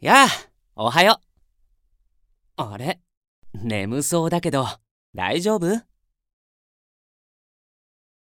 やあ、おはよう。あれ？眠そうだけど、大丈夫？